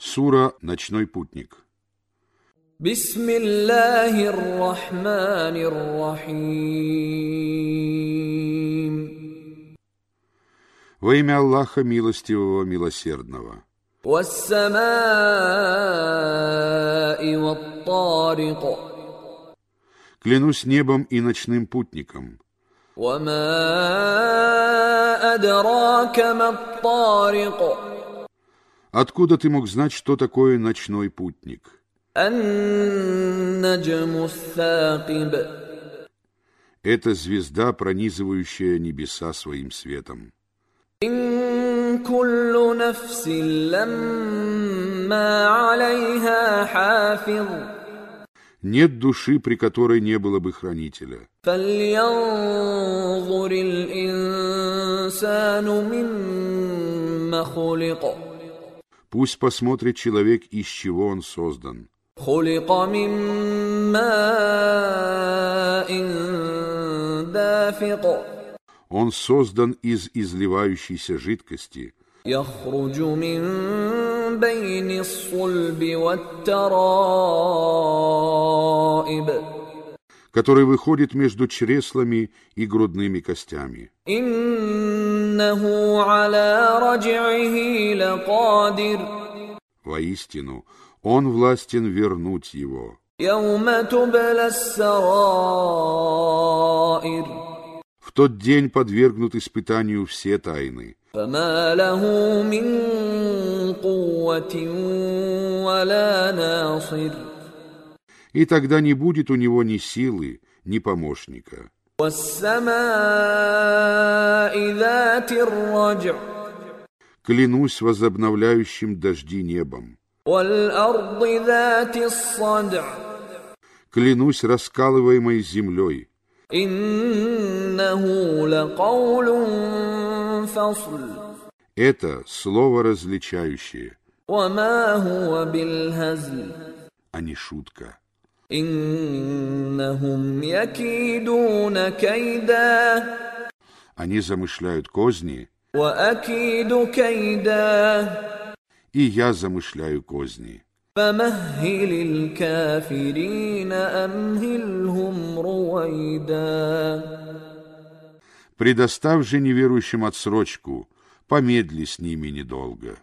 Сура «Ночной путник». بسم الله الرحمن الرحيم Во имя Аллаха Милостивого, Милосердного. والسماء والطارق Клянусь небом и ночным путником. وما أدراك ما الطارق Откуда ты мог знать, что такое ночной путник? النجم الثاقب Это звезда, пронизывающая небеса своим светом. إن كل نفس لما عليها حافظ Нет души, при которой не было бы хранителя. فلينظر الإنسان مما خلق Пусть посмотрит человек, из чего он создан. Он создан из изливающейся жидкости. который выходит между чреслами и грудными костями. إنه على رجعه لقادر Воистину, он властен вернуть его. يوم تبلى السرائر В тот день подвергнут испытанию все тайны. فما له من قوة ولا ناصر И тогда не будет у него ни силы, ни помощника. Клянусь возобновляющим дожди небом. Клянусь раскалываемой землей. Это слово различающее. А не шутка. Они замышляют козни, и я замышляю козни. Предоставь же неверующим отсрочку, помедли с ними недолго.